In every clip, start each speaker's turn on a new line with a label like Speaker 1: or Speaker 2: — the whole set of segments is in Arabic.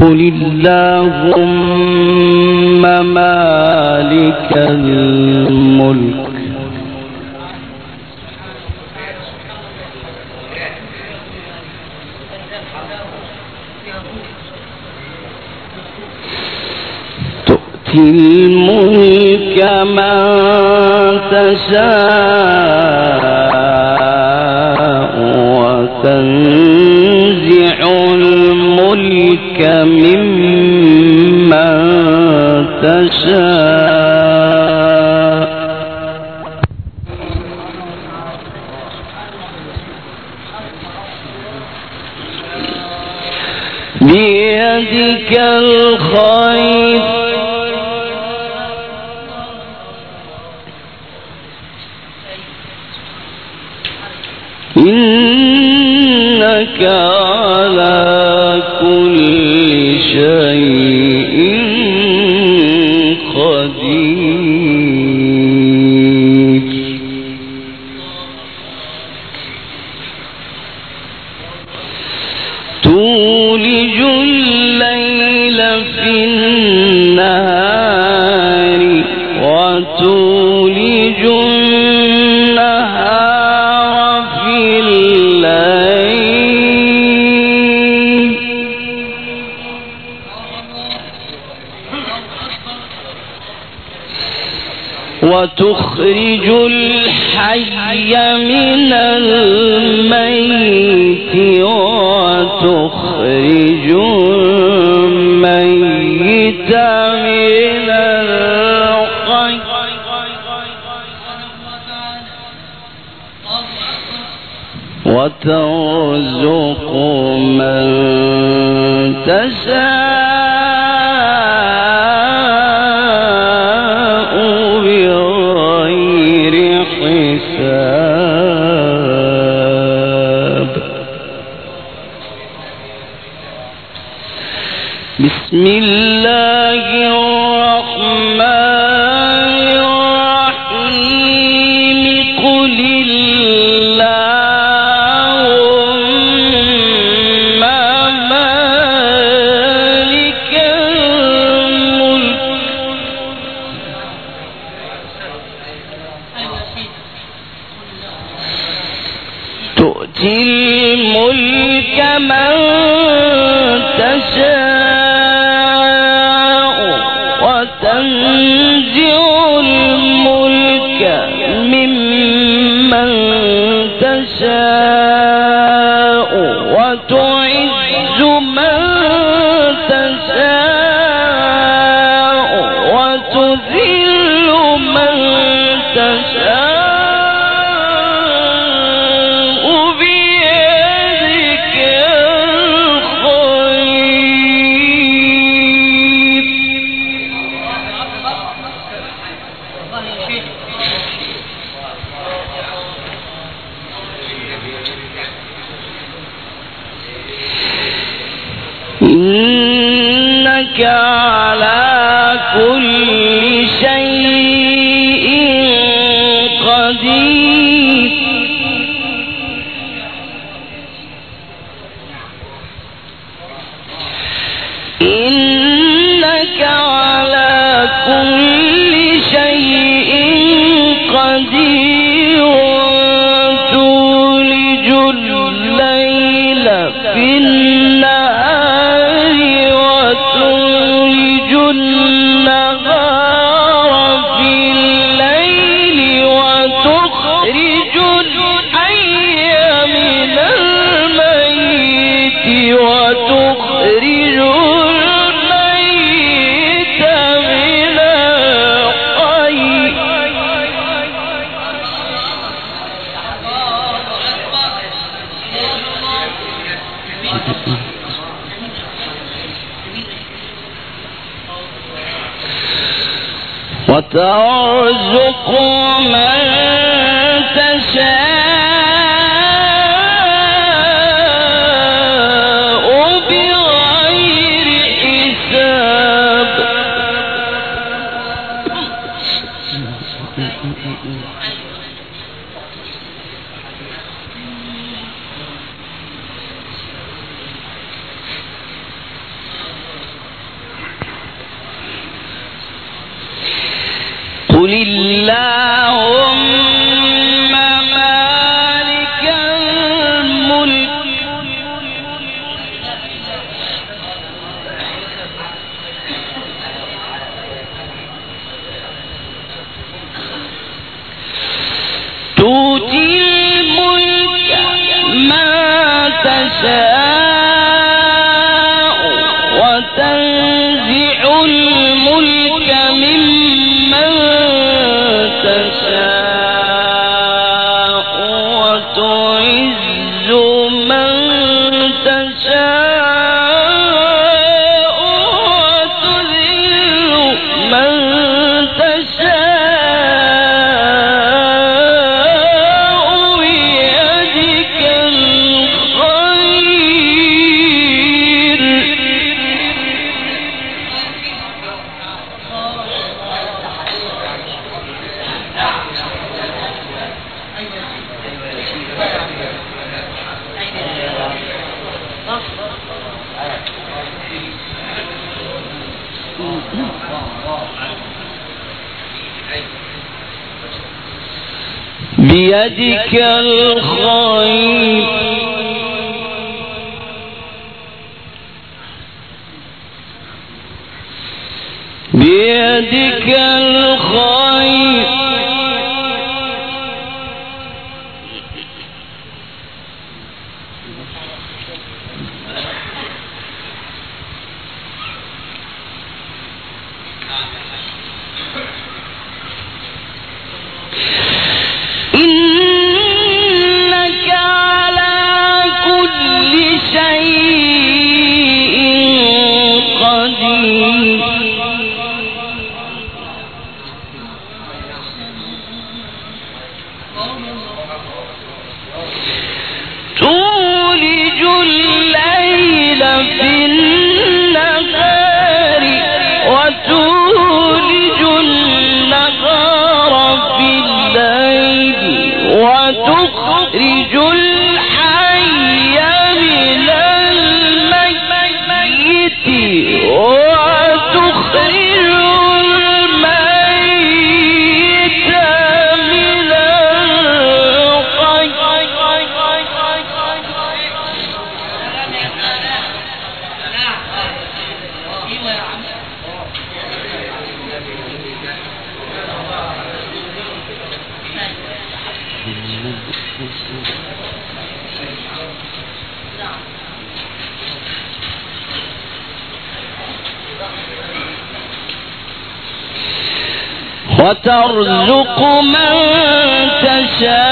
Speaker 1: قل اللهم مالك الملك. تؤتي الملك من تشاء وتنزل تُضِلَّ مِمَّن تَشَاءُ. وترزق من تشاء. تعزق من تشاء. وترزق من تشاء.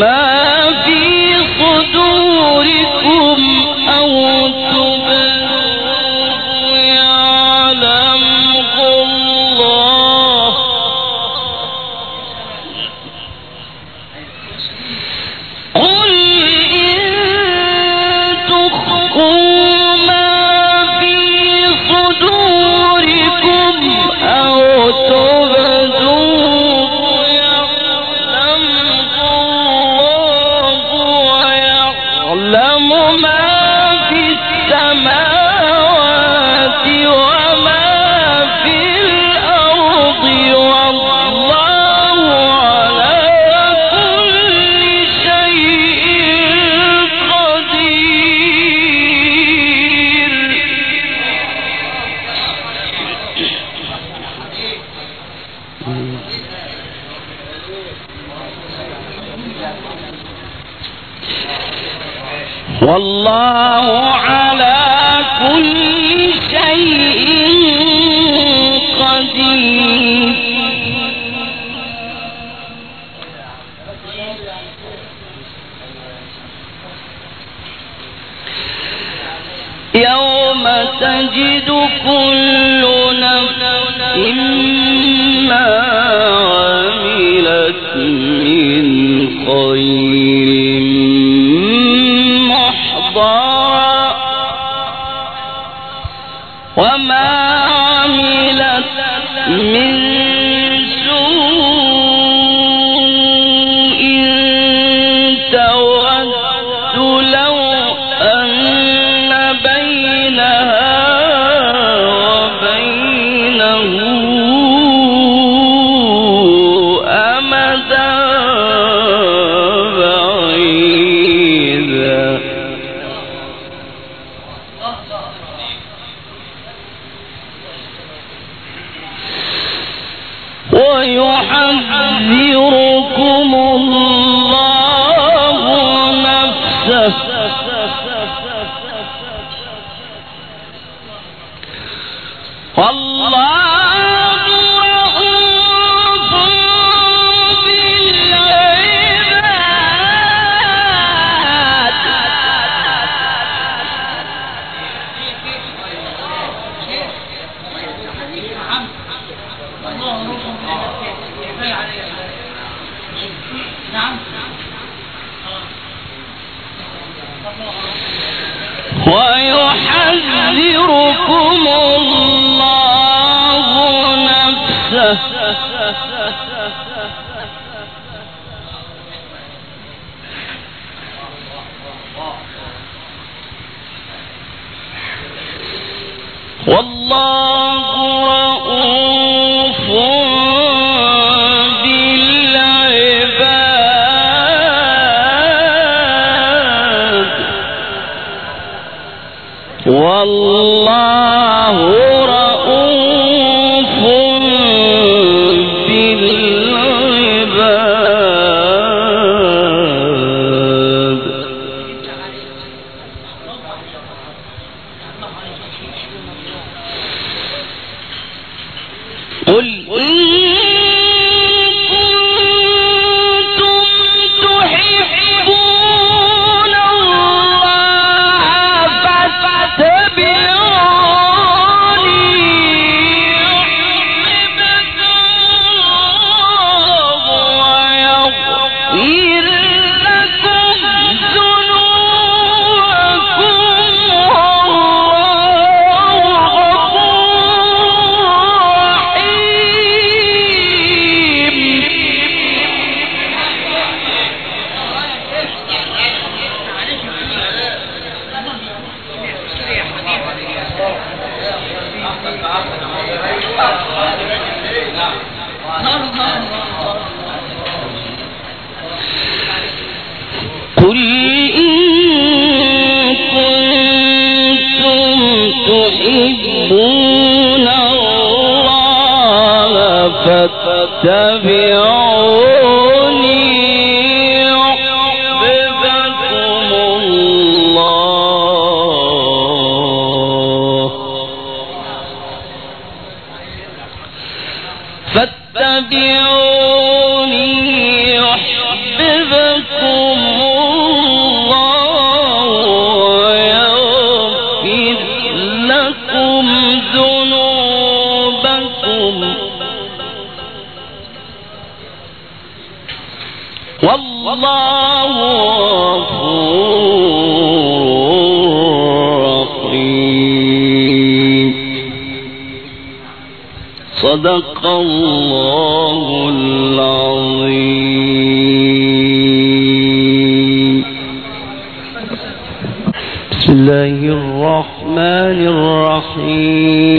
Speaker 1: ما الله الرحمن الرحيم.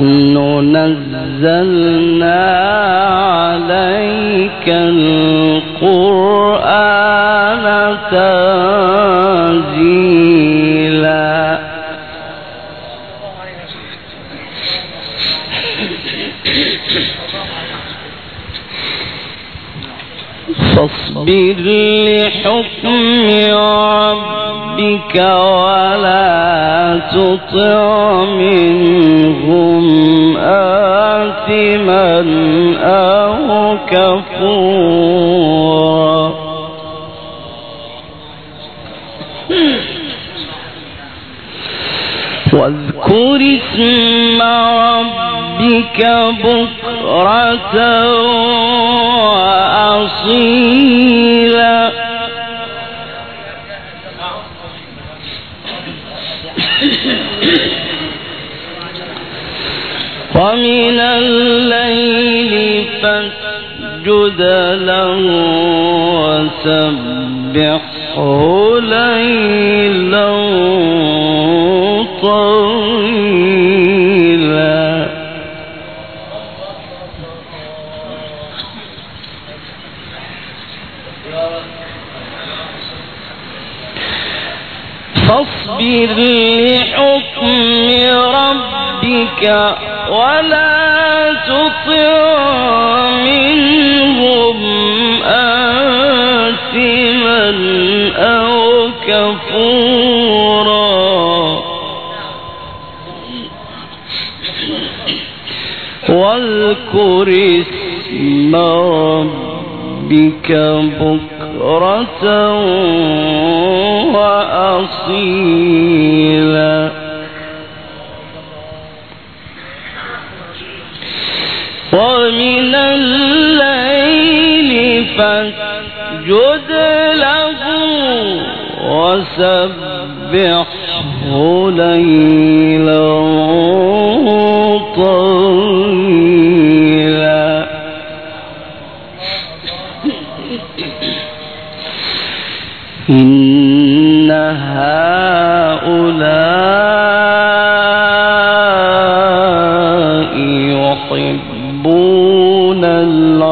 Speaker 1: نحن نزلنا تطع منهم آثما أو كفورا. واذكر اسم ربك بكرة وأصيلا وسبحه ليلا طويلا. فاصبر لحكم ربك ولا تطع كفورا واذكر اسم ربك بكرة وأصيلا. ومن الليل فاسجد وسبحه ليلا طويلا. إن هؤلاء يحبون العاجلة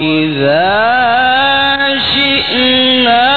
Speaker 1: وإذا شئنا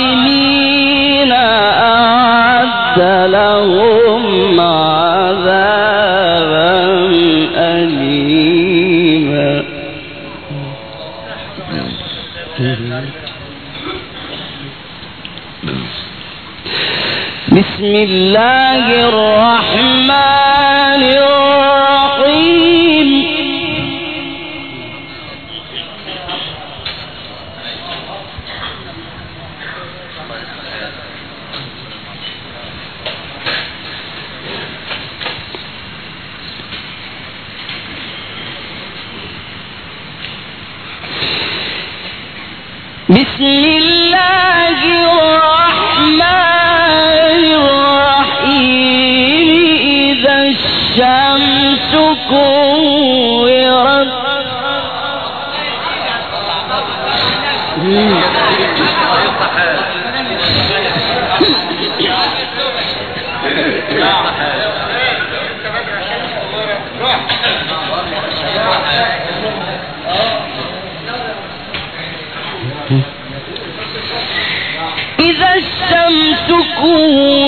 Speaker 1: والظالمين أعد لهم عذابا أليما. بسم الله الرحمن الشمس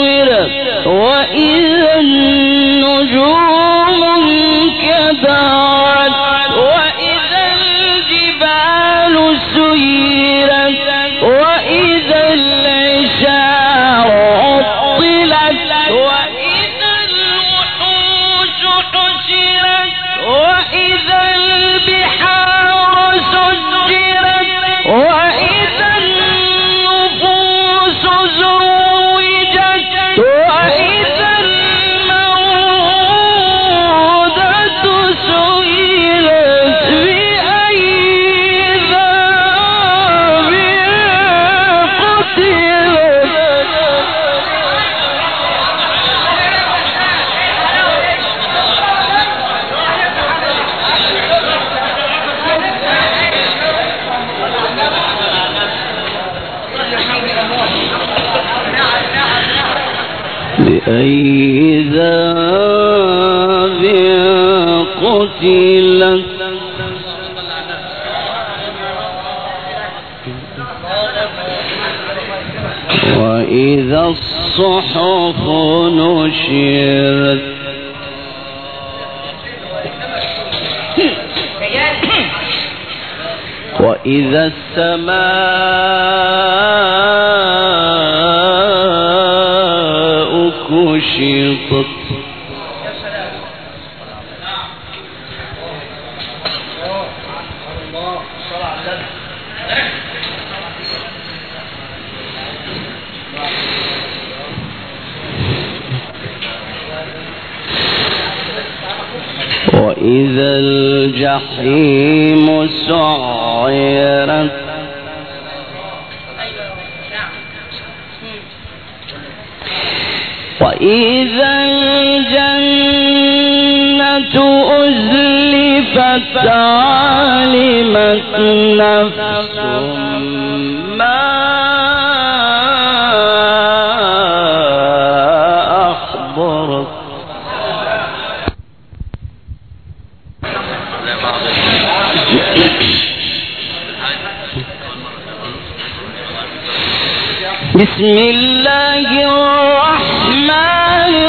Speaker 1: بسم الله الرحمن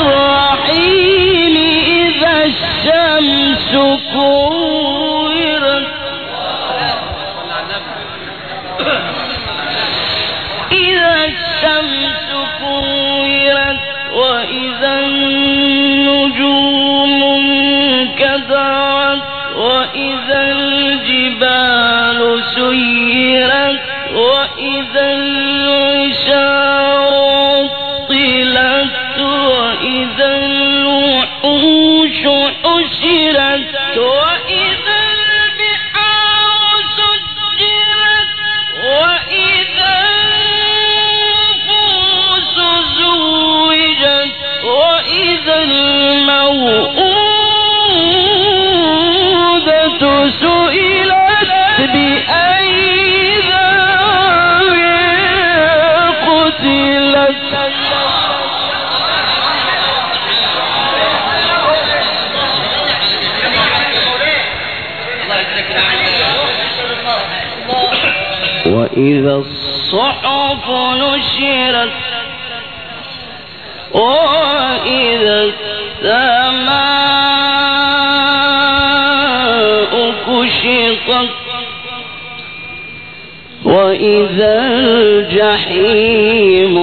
Speaker 1: وإذا الجحيم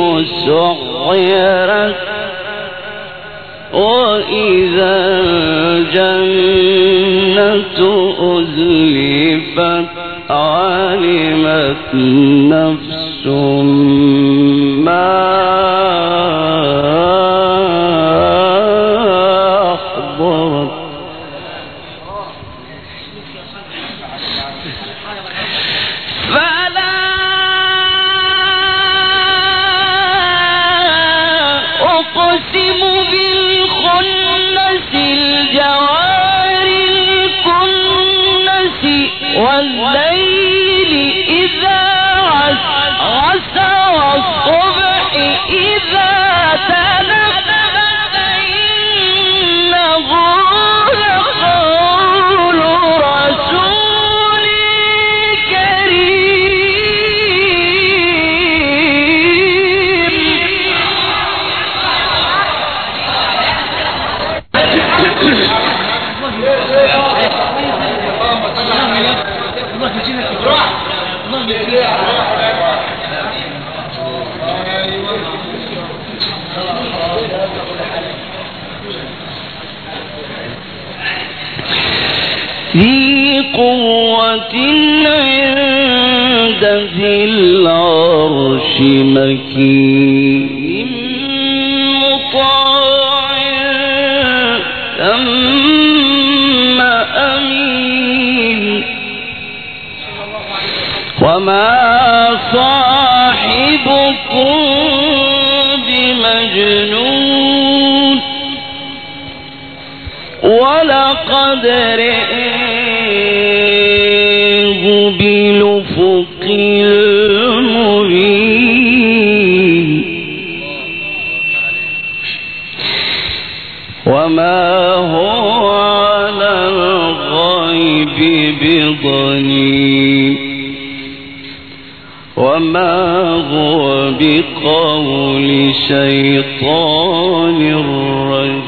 Speaker 1: سعرت وإذا الجنة أزلفت علمت نفس ما أحضرت. الشيطان الرجيم.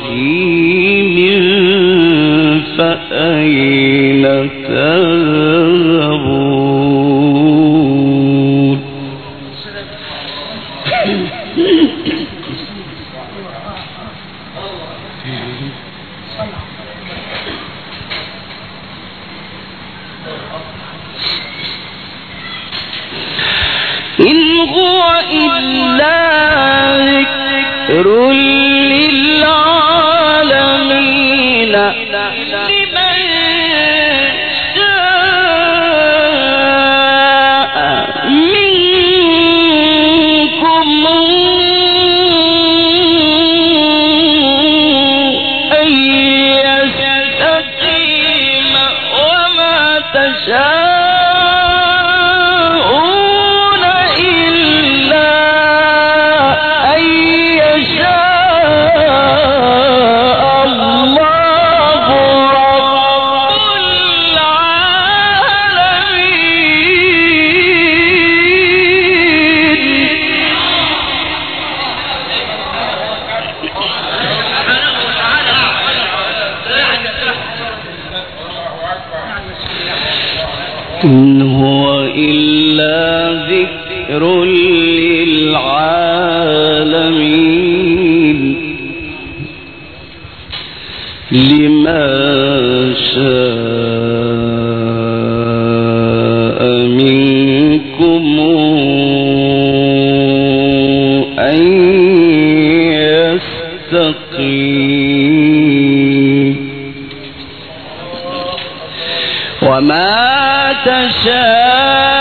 Speaker 1: يا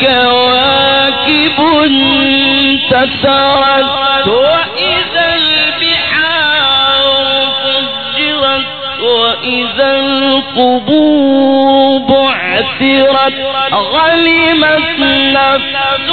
Speaker 1: كواكب تسرت وإذا البحار فجرت وإذا القبور بعثرت. غلمت نفس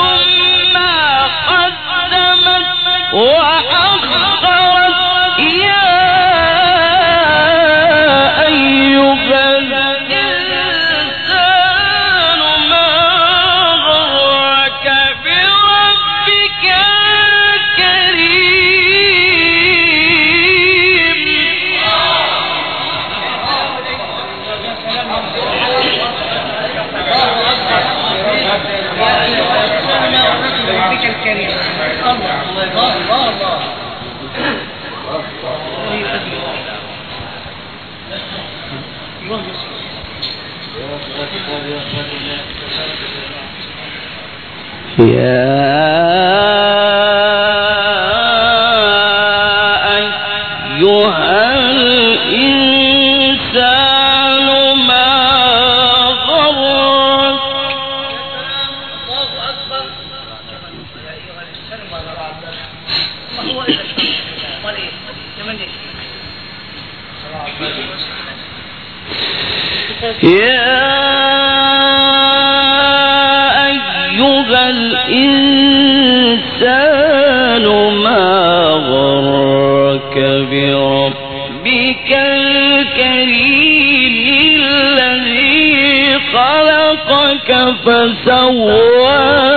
Speaker 1: فسواك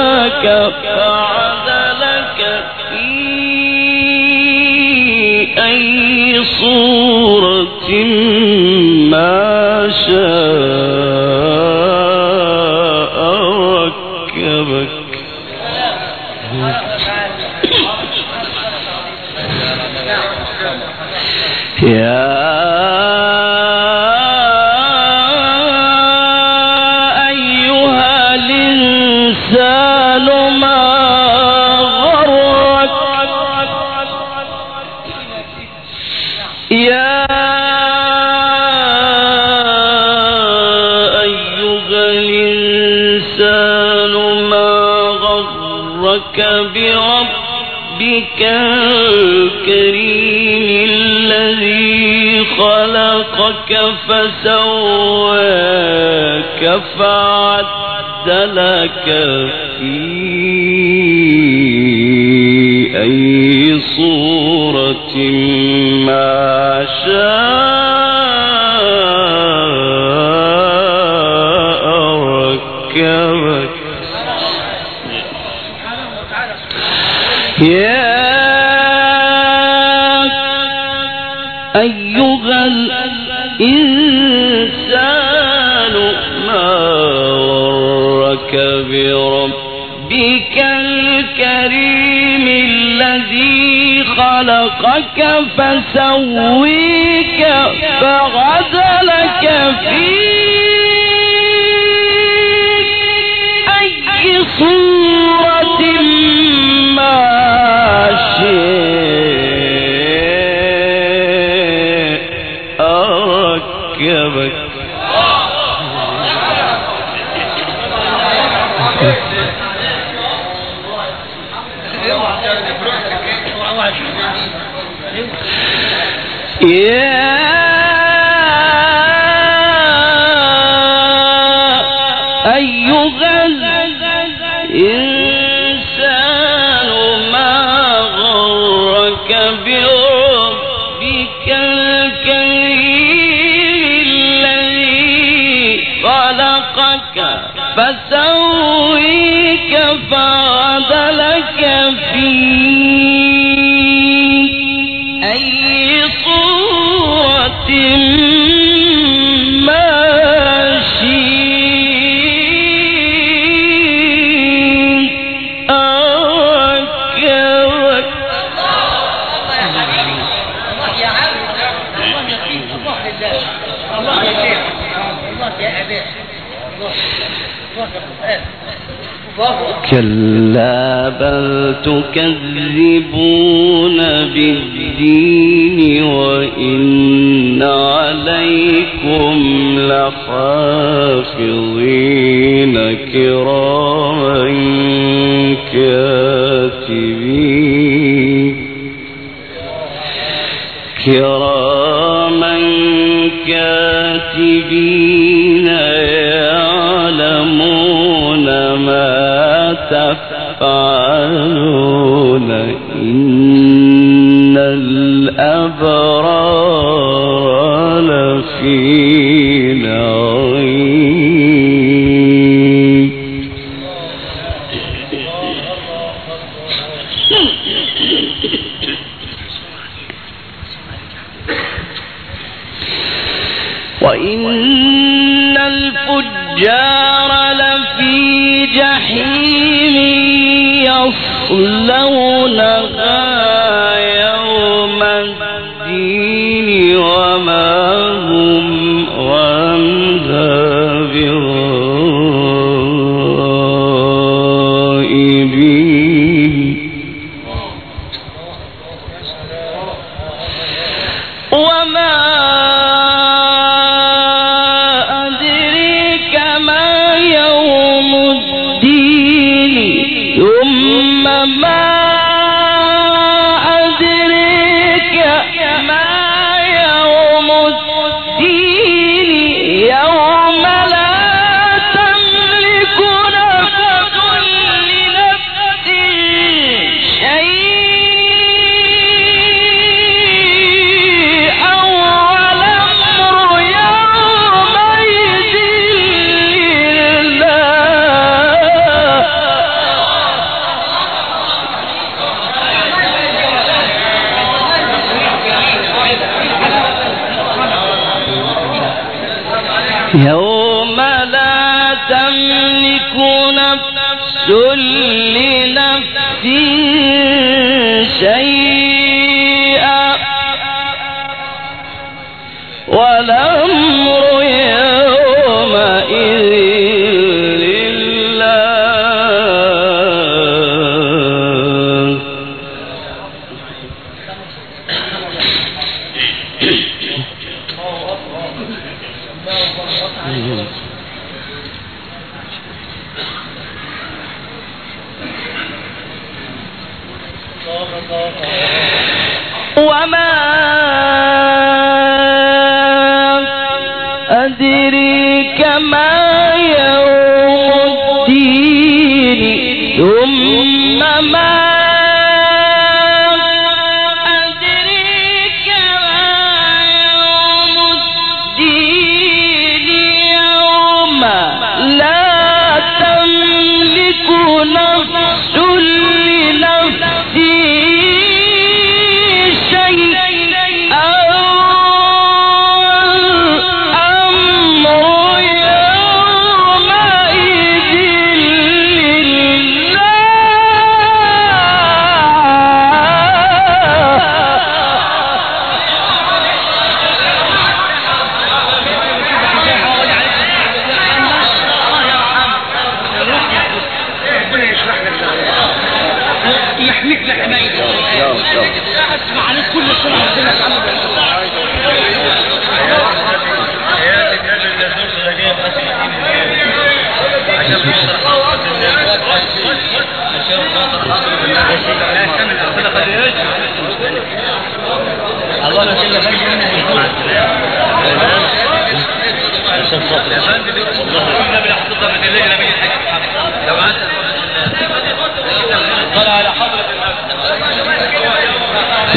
Speaker 1: فعدلك في أي صورة فسواك فعدلك Yeah. بل تكذبون بالدين وإن عليكم لحافظين كراما كاتبين كراما كاتبين يعلمون ما تفعلون الْفُجَّارَ لَفِي جَحِيمٍ يَصْلَوْنَهَا. أدريك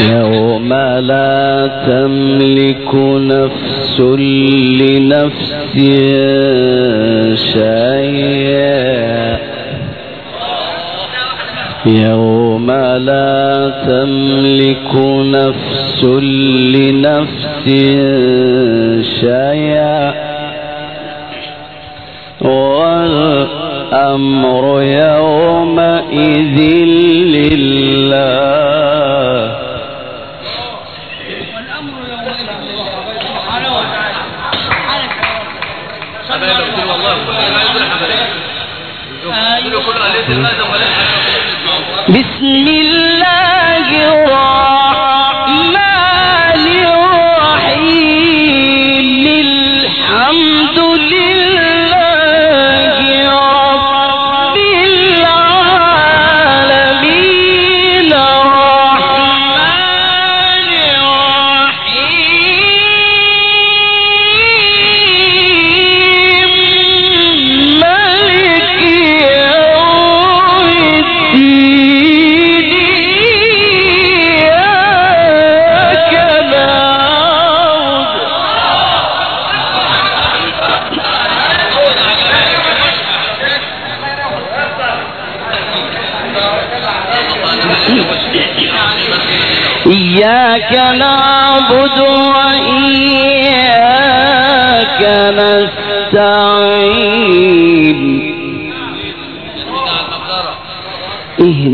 Speaker 1: يوم لا تملك نفس لنفس شيئا. يوم لا تملك نفس لنفس شيئا. والأمر يومئذ
Speaker 2: صلى الله عليه وسلم
Speaker 1: بسم الله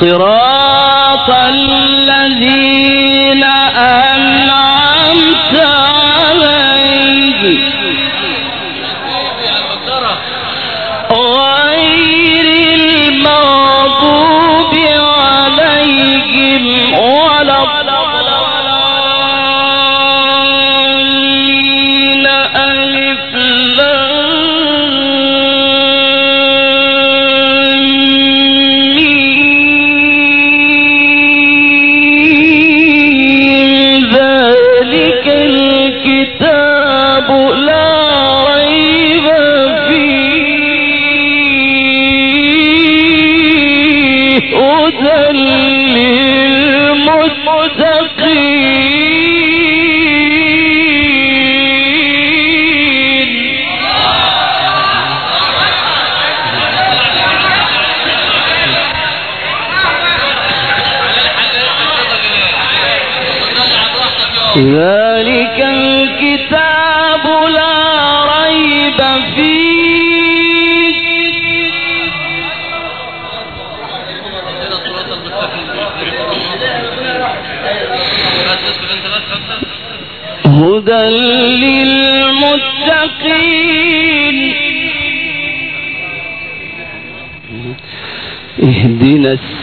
Speaker 1: صراط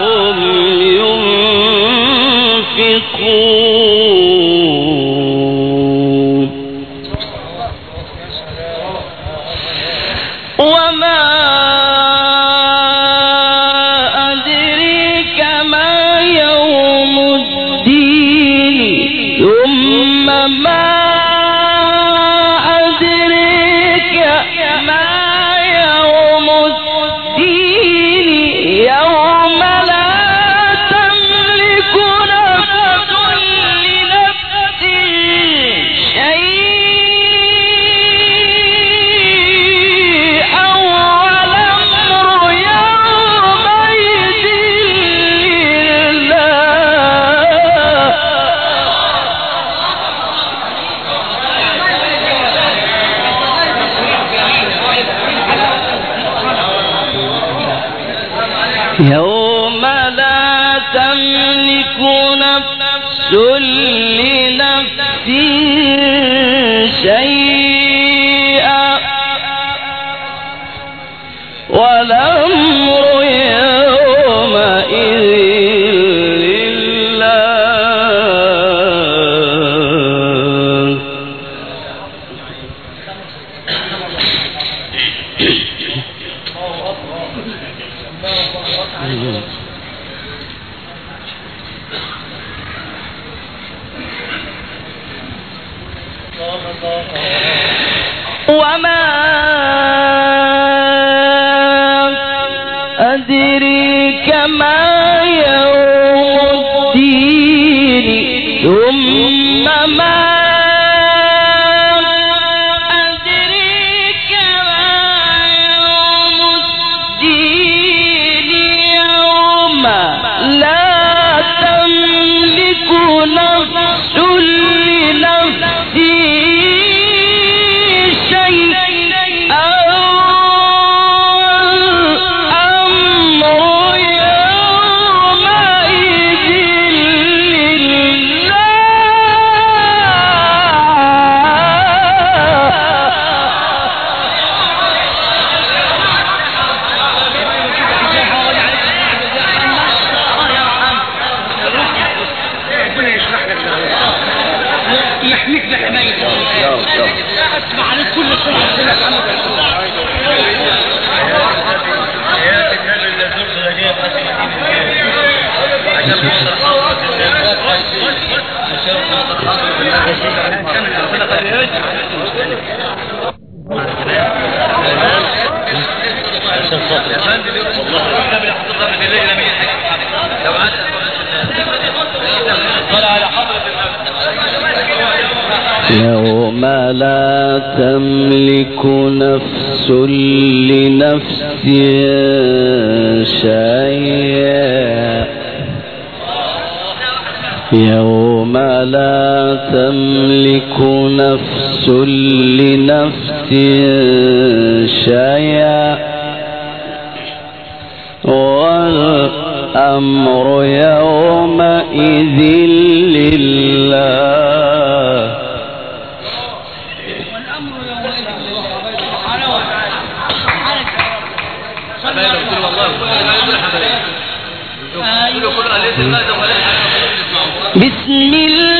Speaker 1: رزقناهم ينفقون. بسم الله